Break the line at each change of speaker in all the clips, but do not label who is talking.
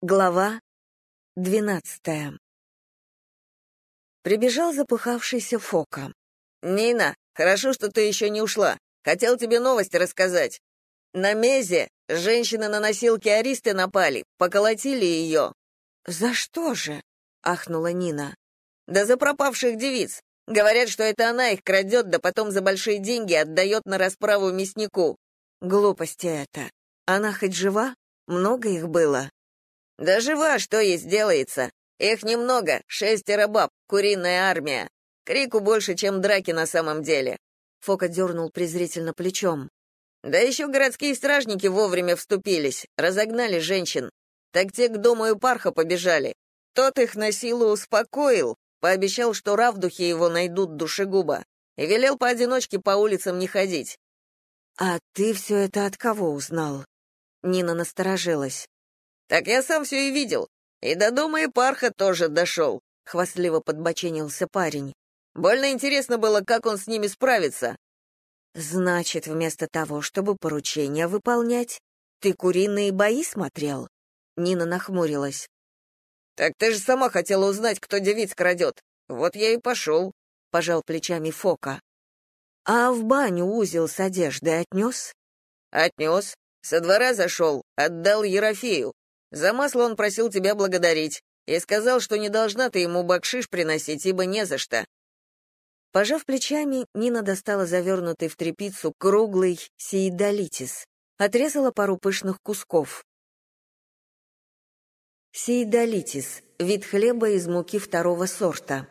Глава двенадцатая Прибежал запыхавшийся Фока.
«Нина, хорошо, что ты еще не ушла. Хотел тебе новости рассказать. На Мезе женщины на носилке Аристы напали, поколотили ее».
«За что же?» — ахнула Нина.
«Да за пропавших девиц. Говорят, что это она их крадет, да потом за большие деньги отдает на расправу мяснику».
«Глупости это. Она хоть жива? Много их было?»
«Да жива, что ей сделается? Их немного, шестеро баб, куриная армия. Крику больше, чем драки на самом деле».
Фока дернул презрительно плечом.
«Да еще городские стражники вовремя вступились, разогнали женщин. Так те к дому Эпарха побежали. Тот их на силу успокоил, пообещал, что равдухи его найдут душегуба, и велел поодиночке по улицам не ходить».
«А ты все это от кого узнал?» Нина насторожилась.
«Так я сам все и видел. И до дома и парха тоже дошел», — хвастливо подбоченился парень. «Больно интересно было, как он с ними справится».
«Значит, вместо того, чтобы поручения выполнять, ты куриные бои смотрел?» Нина нахмурилась.
«Так ты же сама хотела узнать, кто девиц крадет. Вот я и пошел», — пожал плечами Фока.
«А в баню узел с одеждой отнес?»
«Отнес. Со двора зашел, отдал Ерофею. За масло он просил тебя благодарить и сказал, что не должна ты ему бакшиш приносить, ибо не за что.
Пожав плечами, Нина достала завернутый в тряпицу круглый сиидолитис, отрезала пару пышных кусков. Сиидолитис — вид хлеба из муки второго сорта.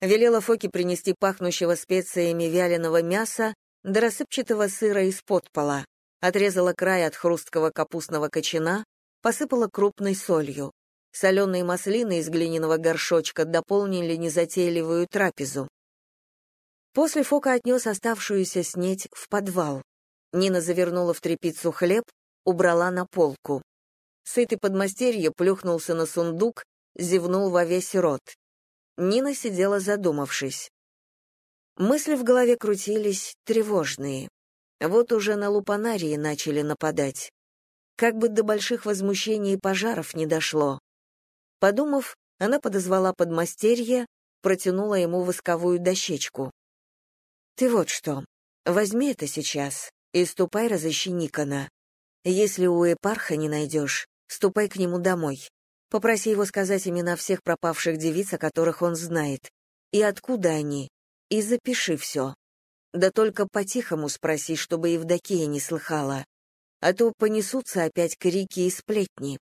Велела Фоке принести пахнущего специями вяленого мяса до рассыпчатого сыра из-под пола отрезала край от хрусткого капустного кочана, посыпала крупной солью. Соленые маслины из глиняного горшочка дополнили незатейливую трапезу. После Фока отнес оставшуюся снеть в подвал. Нина завернула в тряпицу хлеб, убрала на полку. Сытый подмастерье плюхнулся на сундук, зевнул во весь рот. Нина сидела задумавшись. Мысли в голове крутились тревожные. Вот уже на лупанарии начали нападать. Как бы до больших возмущений и пожаров не дошло. Подумав, она подозвала подмастерье, протянула ему восковую дощечку. «Ты вот что, возьми это сейчас и ступай разыщи Никона. Если у Эпарха не найдешь, ступай к нему домой. Попроси его сказать имена всех пропавших девиц, о которых он знает, и откуда они, и запиши все. Да только по-тихому спроси, чтобы Евдокия не слыхала. А то понесутся опять крики и сплетни.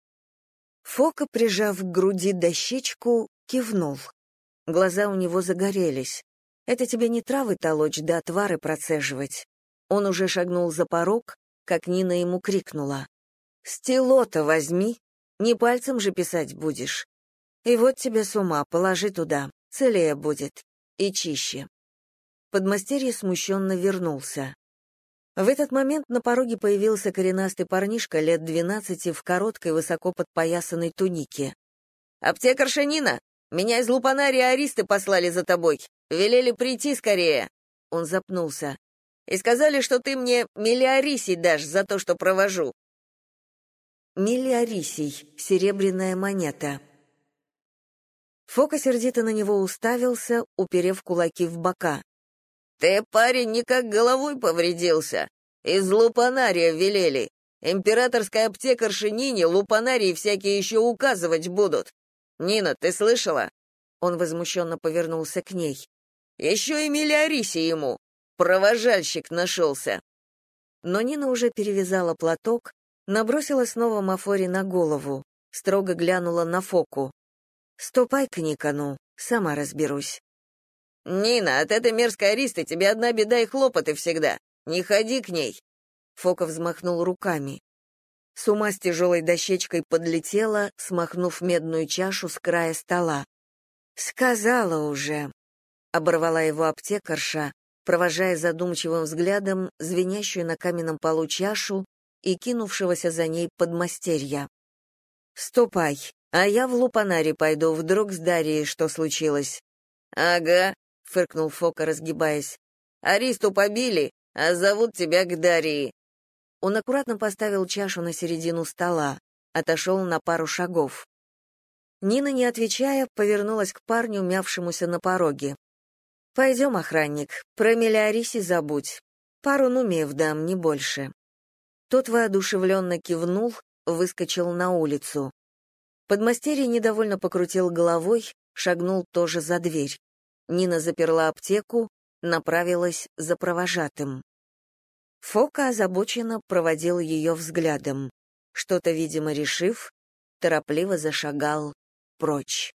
Фока, прижав к груди дощечку, кивнул. Глаза у него загорелись. Это тебе не травы толочь да отвары процеживать. Он уже шагнул за порог, как Нина ему крикнула. «Стело-то возьми, не пальцем же писать будешь. И вот тебе с ума, положи туда, целее будет, и чище». Подмастерье смущенно вернулся. В этот момент на пороге появился коренастый парнишка лет двенадцати в короткой, высоко подпоясанной тунике.
«Аптекарша Нина, меня из Лупанария Аристы послали за тобой. Велели прийти скорее». Он запнулся. «И сказали, что ты мне миллиарисий дашь за то, что провожу».
Миллиарисий, серебряная монета. Фока сердито на него уставился, уперев кулаки в бока.
«Ты, парень, никак головой повредился. Из лупанария велели. Императорская аптекарша Нине лупанарии всякие еще указывать будут. Нина, ты слышала?» Он возмущенно повернулся к ней. «Еще и миллиариси ему. Провожальщик нашелся».
Но Нина уже перевязала платок, набросила снова Мафори на голову, строго глянула на Фоку. «Ступай к Никону, сама разберусь».
«Нина, от этой мерзкой аристы тебе одна беда и хлопоты всегда. Не ходи к ней!»
Фока взмахнул руками. С ума с тяжелой дощечкой подлетела, смахнув медную чашу с края стола. «Сказала уже!» — оборвала его аптекарша, провожая задумчивым взглядом звенящую на каменном полу чашу и кинувшегося за ней подмастерья. «Ступай, а я в лупанаре пойду, вдруг с Дарьей что случилось?»
«Ага, — фыркнул Фока, разгибаясь. «Аристу побили, а зовут тебя к Дарии».
Он аккуратно поставил чашу на середину стола, отошел на пару шагов. Нина, не отвечая, повернулась к парню, мявшемуся на пороге. «Пойдем, охранник, про Мелиориси забудь. Пару нумеев дам, не больше». Тот воодушевленно кивнул, выскочил на улицу. Подмастерье недовольно покрутил головой, шагнул тоже за дверь. Нина заперла аптеку, направилась за провожатым. Фока озабоченно проводил ее взглядом. Что-то, видимо, решив, торопливо зашагал прочь.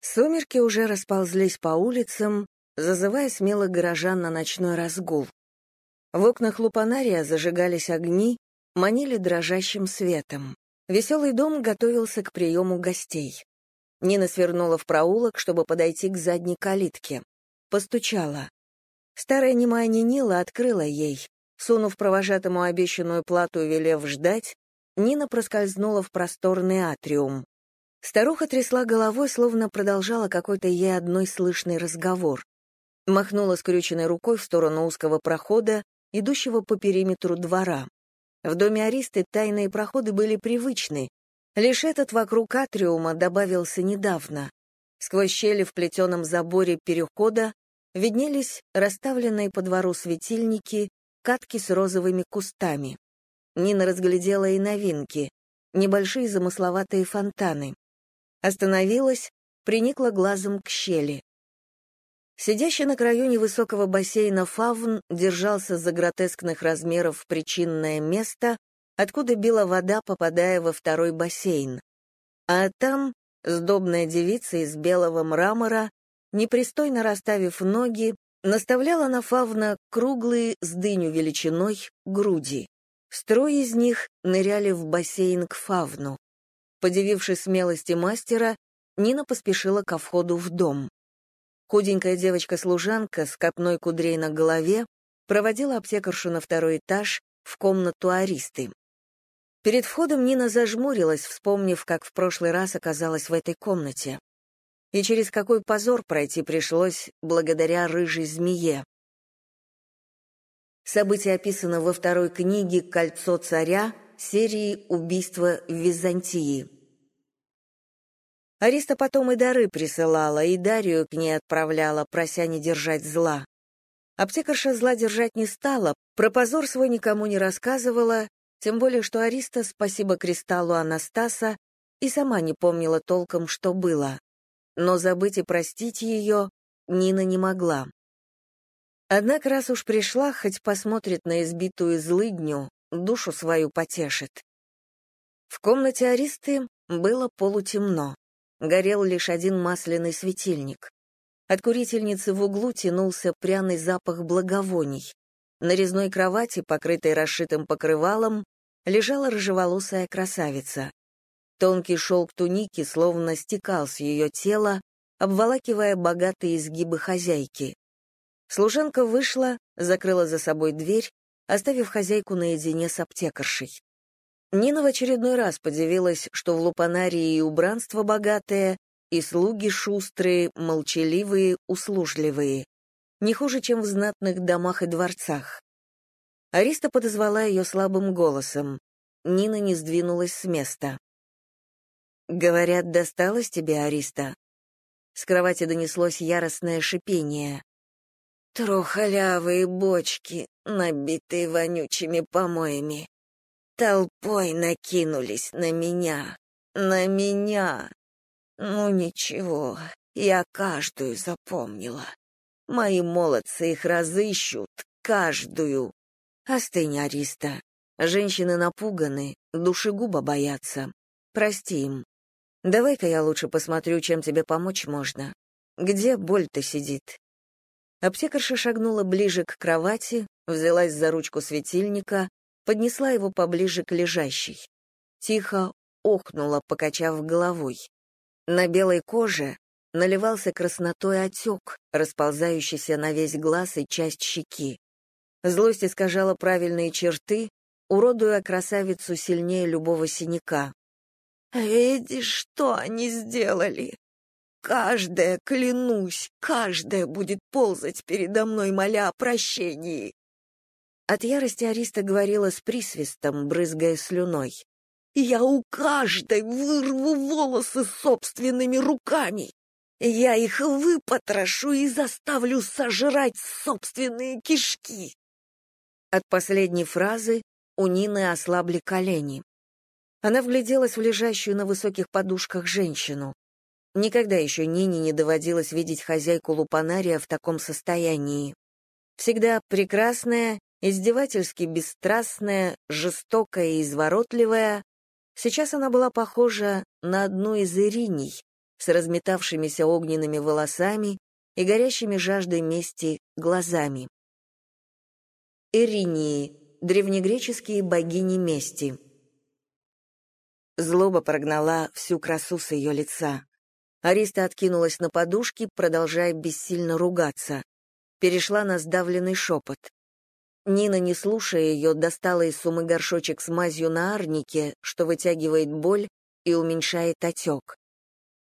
Сумерки уже расползлись по улицам, зазывая смелых горожан на ночной разгул. В окнах лупанария зажигались огни, манили дрожащим светом. Веселый дом готовился к приему гостей. Нина свернула в проулок, чтобы подойти к задней калитке. Постучала. Старая немая Нинила открыла ей. Сунув провожатому обещанную плату велев ждать, Нина проскользнула в просторный атриум. Старуха трясла головой, словно продолжала какой-то ей одной слышный разговор. Махнула скрюченной рукой в сторону узкого прохода, идущего по периметру двора. В доме Аристы тайные проходы были привычны. Лишь этот вокруг атриума добавился недавно. Сквозь щели в плетеном заборе перехода виднелись расставленные по двору светильники, катки с розовыми кустами. Нина разглядела и новинки, небольшие замысловатые фонтаны. Остановилась, приникла глазом к щели. Сидящий на краю невысокого бассейна фавн держался за гротескных размеров причинное место, откуда била вода, попадая во второй бассейн. А там сдобная девица из белого мрамора, непристойно расставив ноги, наставляла на фавна круглые с дыню величиной груди. Строй из них ныряли в бассейн к фавну. Подивившись смелости мастера, Нина поспешила ко входу в дом. Худенькая девочка-служанка с копной кудрей на голове проводила аптекаршу на второй этаж в комнату Аристы. Перед входом Нина зажмурилась, вспомнив, как в прошлый раз оказалась в этой комнате. И через какой позор пройти пришлось благодаря рыжей змее. Событие описано во второй книге «Кольцо царя» серии «Убийство в Византии». Ариста потом и дары присылала, и Дарью к ней отправляла, прося не держать зла. Аптекарша зла держать не стала, про позор свой никому не рассказывала, тем более что Ариста, спасибо кристаллу Анастаса, и сама не помнила толком, что было. Но забыть и простить ее Нина не могла. Однако раз уж пришла, хоть посмотрит на избитую злыдню, душу свою потешит. В комнате Аристы было полутемно горел лишь один масляный светильник. От курительницы в углу тянулся пряный запах благовоний. На резной кровати, покрытой расшитым покрывалом, лежала рыжеволосая красавица. Тонкий шелк туники словно стекал с ее тела, обволакивая богатые изгибы хозяйки. Служанка вышла, закрыла за собой дверь, оставив хозяйку наедине с аптекаршей. Нина в очередной раз подивилась, что в Лупанарии и убранство богатое, и слуги шустрые, молчаливые, услужливые. Не хуже, чем в знатных домах и дворцах. Ариста подозвала ее слабым голосом. Нина не сдвинулась с места. «Говорят, досталось тебе, Ариста?» С кровати донеслось яростное шипение. «Трухалявые бочки, набитые вонючими помоями толпой накинулись на меня, на меня. Ну ничего, я каждую запомнила. Мои молодцы их разыщут, каждую. Остынь, Ариста. Женщины напуганы, душегуба боятся. Прости им. Давай-ка я лучше посмотрю, чем тебе помочь можно. Где боль-то сидит?» Аптекарша шагнула ближе к кровати, взялась за ручку светильника, поднесла его поближе к лежащей. Тихо охнула, покачав головой. На белой коже наливался краснотой отек, расползающийся на весь глаз и часть щеки. Злость искажала правильные черты, уродуя красавицу сильнее любого синяка. «Видишь, что они сделали? Каждая, клянусь, каждая будет ползать передо мной, моля о прощении. От ярости Ариста говорила с присвистом, брызгая слюной. Я у каждой вырву волосы собственными руками. Я их выпотрошу и заставлю сожрать собственные кишки. От последней фразы у Нины ослабли колени. Она вгляделась в лежащую на высоких подушках женщину. Никогда еще Нине не доводилось видеть хозяйку лупанария в таком состоянии. Всегда прекрасная, издевательски бесстрастная, жестокая и изворотливая, сейчас она была похожа на одну из ириней с разметавшимися огненными волосами и горящими жаждой мести глазами. Иринии — древнегреческие богини мести. Злоба прогнала всю красу с ее лица. Ариста откинулась на подушки, продолжая бессильно ругаться. Перешла на сдавленный шепот. Нина, не слушая ее, достала из сумы горшочек с мазью на арнике, что вытягивает боль и уменьшает отек.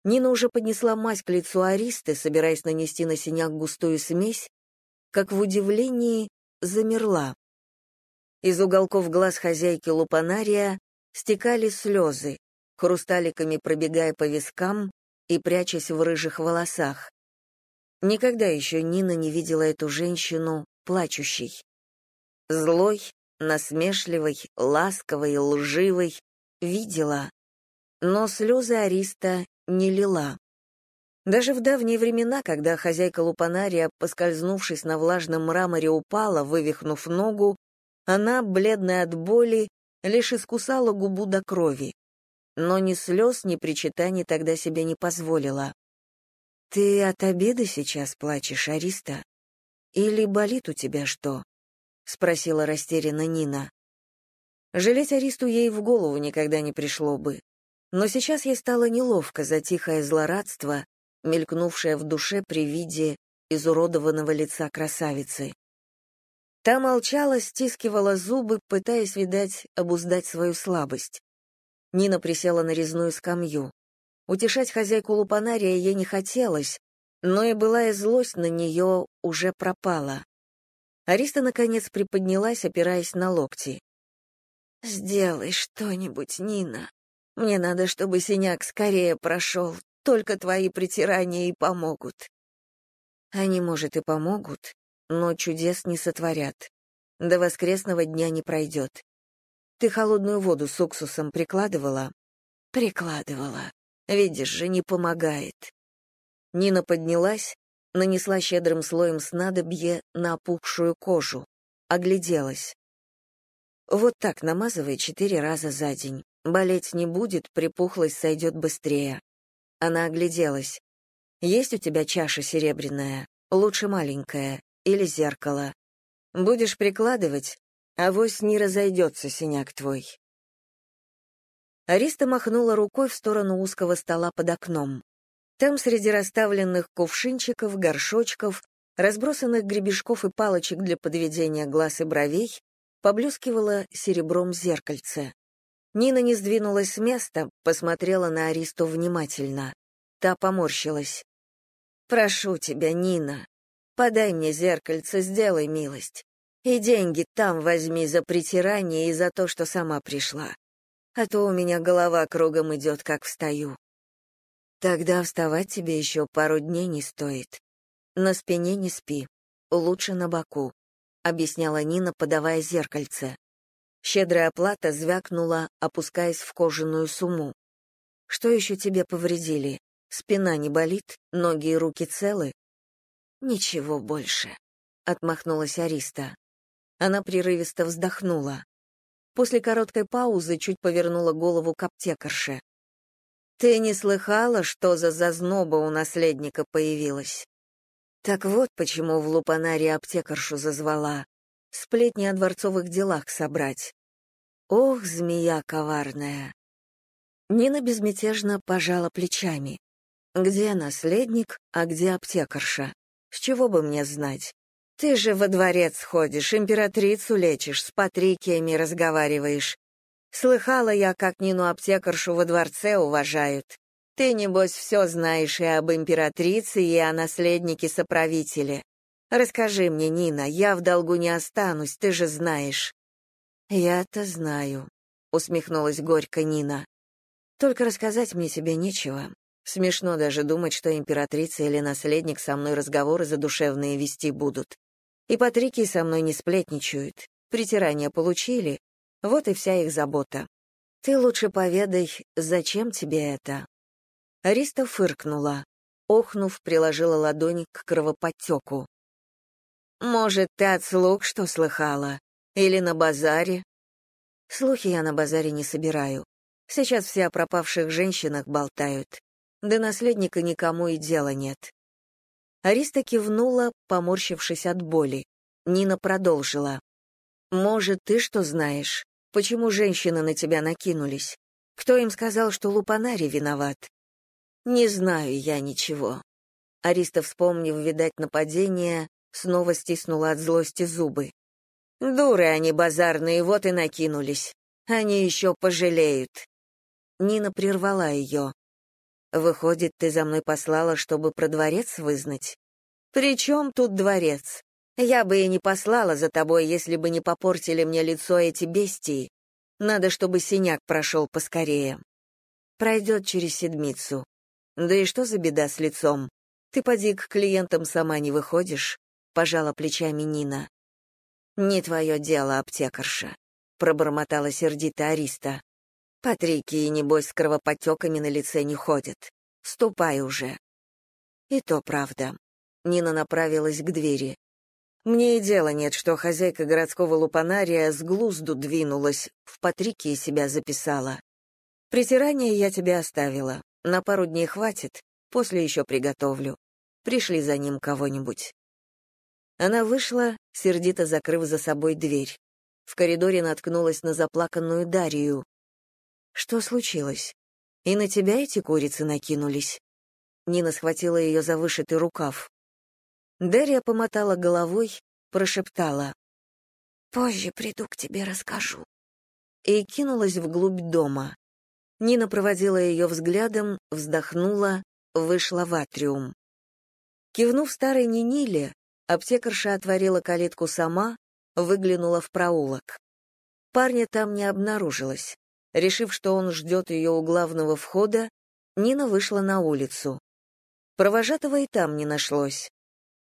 Нина уже поднесла мазь к лицу Аристы, собираясь нанести на синяк густую смесь, как в удивлении замерла. Из уголков глаз хозяйки лупанария стекали слезы, хрусталиками пробегая по вискам и прячась в рыжих волосах. Никогда еще Нина не видела эту женщину плачущей. Злой, насмешливой, ласковой, лживой видела, но слезы Ариста не лила. Даже в давние времена, когда хозяйка лупанария, поскользнувшись на влажном мраморе, упала, вывихнув ногу, она, бледная от боли, лишь искусала губу до крови. Но ни слез, ни причитаний тогда себе не позволила. «Ты от обеда сейчас плачешь, Ариста? Или болит у тебя что?» — спросила растерянно Нина. Жалеть Аристу ей в голову никогда не пришло бы. Но сейчас ей стало неловко за тихое злорадство, мелькнувшее в душе при виде изуродованного лица красавицы. Та молчала, стискивала зубы, пытаясь, видать, обуздать свою слабость. Нина присела на резную скамью. Утешать хозяйку лупанария ей не хотелось, но и былая злость на нее уже пропала. Ариста, наконец, приподнялась, опираясь на локти. «Сделай что-нибудь, Нина. Мне надо, чтобы синяк скорее прошел. Только твои притирания и помогут». Они, может, и помогут, но чудес не сотворят. До воскресного дня не пройдет. Ты холодную воду с уксусом прикладывала? Прикладывала. Видишь же, не помогает. Нина поднялась, нанесла щедрым слоем снадобье на опухшую кожу, огляделась. Вот так намазывай четыре раза за день. Болеть не будет, припухлость сойдет быстрее. Она огляделась. Есть у тебя чаша серебряная, лучше маленькая, или зеркало. Будешь прикладывать, авось не разойдется синяк твой. Ариста махнула рукой в сторону узкого стола под окном. Там среди расставленных кувшинчиков, горшочков, разбросанных гребешков и палочек для подведения глаз и бровей, поблескивало серебром зеркальце. Нина не сдвинулась с места, посмотрела на Аристу внимательно. Та поморщилась. «Прошу тебя, Нина, подай мне зеркальце, сделай милость. И деньги там возьми за притирание и за то, что сама пришла. А то у меня голова кругом идет, как встаю. Тогда вставать тебе еще пару дней не стоит. На спине не спи, лучше на боку», — объясняла Нина, подавая зеркальце. Щедрая оплата звякнула, опускаясь в кожаную сумму. «Что еще тебе повредили? Спина не болит? Ноги и руки целы?» «Ничего больше», — отмахнулась Ариста. Она прерывисто вздохнула. После короткой паузы чуть повернула голову к аптекарше. «Ты не слыхала, что за зазноба у наследника появилась?» Так вот почему в Лупанаре аптекаршу зазвала сплетни о дворцовых делах собрать. Ох, змея коварная. Нина безмятежно пожала плечами. Где наследник, а где аптекарша? С чего бы мне знать? Ты же во дворец ходишь, императрицу лечишь, с патрикиями разговариваешь. Слыхала я, как Нину аптекаршу во дворце уважают. Ты, небось, все знаешь и об императрице, и о наследнике-соправителе. Расскажи мне, Нина, я в долгу не останусь, ты же знаешь». «Я-то знаю», — усмехнулась горько Нина. «Только рассказать мне тебе нечего. Смешно даже думать, что императрица или наследник со мной разговоры задушевные вести будут. И Патрики со мной не сплетничают. Притирания получили. Вот и вся их забота. Ты лучше поведай, зачем тебе это?» Ариста фыркнула. Охнув, приложила ладонь к кровоподтеку. «Может, ты от слуг что слыхала? Или на базаре?» «Слухи я на базаре не собираю. Сейчас все о пропавших женщинах болтают. До наследника никому и дела нет». Ариста кивнула, поморщившись от боли. Нина продолжила. «Может, ты что знаешь? Почему женщины на тебя накинулись? Кто им сказал, что Лупанари виноват? Не знаю я ничего. Ариста, вспомнив, видать, нападение, снова стиснула от злости зубы. Дуры они базарные, вот и накинулись. Они еще пожалеют. Нина прервала ее. Выходит, ты за мной послала, чтобы про дворец вызнать? При чем тут дворец? Я бы и не послала за тобой, если бы не попортили мне лицо эти бестии. Надо, чтобы синяк прошел поскорее. Пройдет через седмицу. Да и что за беда с лицом? Ты поди к клиентам сама не выходишь, пожала плечами Нина. Не твое дело, аптекарша, пробормотала сердито Ариста. Патрики небось с кровоподтеками на лице не ходят. Ступай уже. И то правда. Нина направилась к двери. Мне и дела нет, что хозяйка городского лупанария с глузду двинулась, в Патрике себя записала. Притирание я тебе оставила. На пару дней хватит, после еще приготовлю. Пришли за ним кого-нибудь. Она вышла, сердито закрыв за собой дверь. В коридоре наткнулась на заплаканную Дарью. Что случилось? И на тебя эти курицы накинулись? Нина схватила ее за вышитый рукав. Дарья помотала головой, прошептала. «Позже приду к тебе, расскажу». И кинулась вглубь дома. Нина проводила ее взглядом, вздохнула, вышла в атриум. Кивнув старой Ниниле, аптекарша отворила калитку сама, выглянула в проулок. Парня там не обнаружилось. Решив, что он ждет ее у главного входа, Нина вышла на улицу. Провожатого и там не нашлось.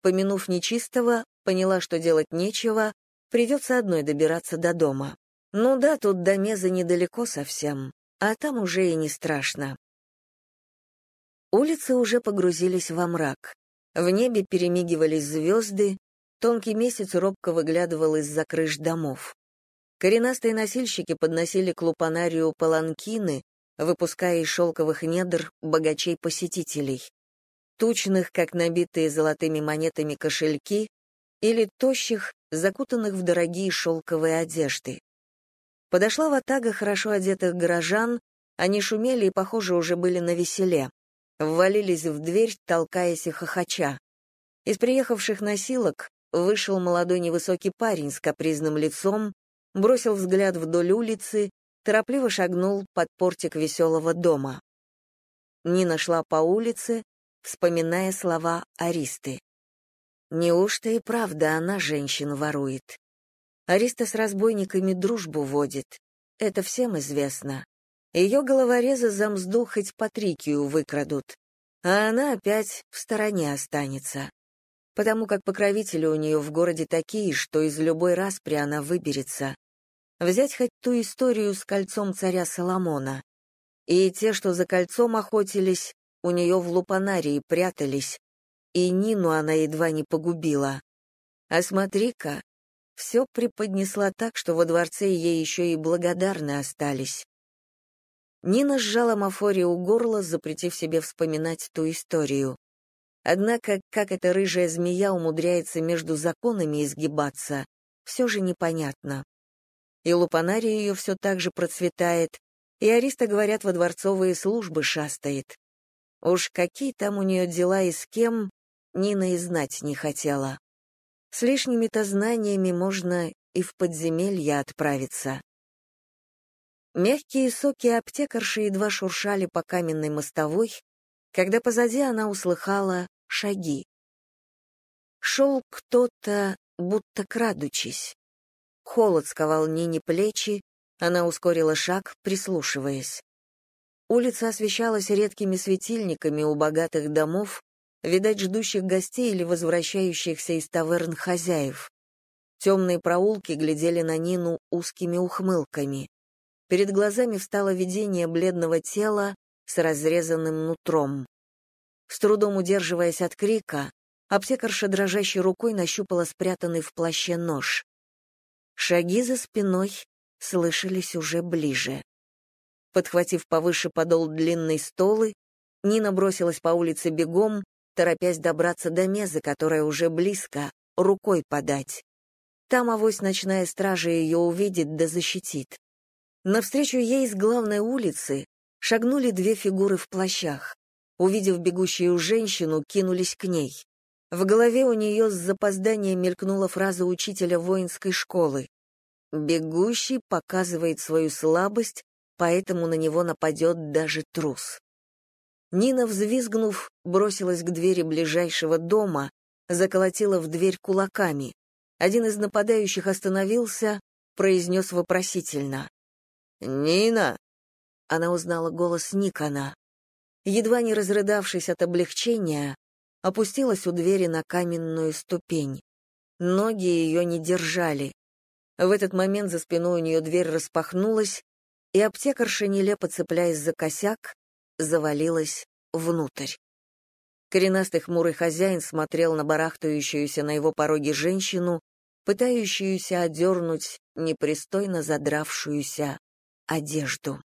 Помянув нечистого, поняла, что делать нечего, придется одной добираться до дома. Ну да, тут до Меза недалеко совсем а там уже и не страшно. Улицы уже погрузились во мрак. В небе перемигивались звезды, тонкий месяц робко выглядывал из-за крыш домов. Коренастые носильщики подносили к лупанарию паланкины, выпуская из шелковых недр богачей-посетителей. Тучных, как набитые золотыми монетами кошельки, или тощих, закутанных в дорогие шелковые одежды. Подошла ватага хорошо одетых горожан, они шумели и, похоже, уже были на веселе. Ввалились в дверь, толкаясь и хохоча. Из приехавших носилок вышел молодой невысокий парень с капризным лицом, бросил взгляд вдоль улицы, торопливо шагнул под портик веселого дома. Нина шла по улице, вспоминая слова Аристы. Неужто и правда она женщин ворует? Ариста с разбойниками дружбу водит. Это всем известно. Ее головорезы за мзду хоть Патрикию выкрадут, а она опять в стороне останется. Потому как покровители у нее в городе такие, что из любой распри она выберется. Взять хоть ту историю с кольцом царя Соломона. И те, что за кольцом охотились, у нее в лупанарии прятались, и Нину она едва не погубила. А смотри-ка, все преподнесла так, что во дворце ей еще и благодарны остались. Нина сжала Мафори у горла, запретив себе вспоминать ту историю. Однако, как эта рыжая змея умудряется между законами изгибаться, все же непонятно. И лупанария ее все так же процветает, и Ариста, говорят, во дворцовые службы шастает. Уж какие там у нее дела и с кем, Нина и знать не хотела. С лишними-то знаниями можно и в подземелье отправиться. Мягкие соки аптекарши едва шуршали по каменной мостовой, когда позади она услыхала шаги. Шел кто-то, будто крадучись. Холод сковал Нине плечи, Она ускорила шаг, прислушиваясь. Улица освещалась редкими светильниками у богатых домов, видать, ждущих гостей или возвращающихся из таверн хозяев. Темные проулки глядели на Нину узкими ухмылками. Перед глазами встало видение бледного тела с разрезанным нутром. С трудом удерживаясь от крика, аптекарша дрожащей рукой нащупала спрятанный в плаще нож. Шаги за спиной слышались уже ближе. Подхватив повыше подол длинной столы, Нина бросилась по улице бегом, торопясь добраться до мезы, которая уже близко, рукой подать. Там авось ночная стража ее увидит да защитит. Навстречу ей с главной улицы шагнули две фигуры в плащах. Увидев бегущую женщину, кинулись к ней. В голове у нее с запозданием мелькнула фраза учителя воинской школы. «Бегущий показывает свою слабость, поэтому на него нападет даже трус». Нина, взвизгнув, бросилась к двери ближайшего дома, заколотила в дверь кулаками. Один из нападающих остановился, произнес вопросительно. «Нина!» Она узнала голос Никона. Едва не разрыдавшись от облегчения, опустилась у двери на каменную ступень. Ноги ее не держали. В этот момент за спиной у нее дверь распахнулась, и аптекарша, нелепо цепляясь за косяк, завалилась внутрь. Коренастый хмурый хозяин смотрел на барахтающуюся на его пороге женщину, пытающуюся одернуть непристойно задравшуюся одежду.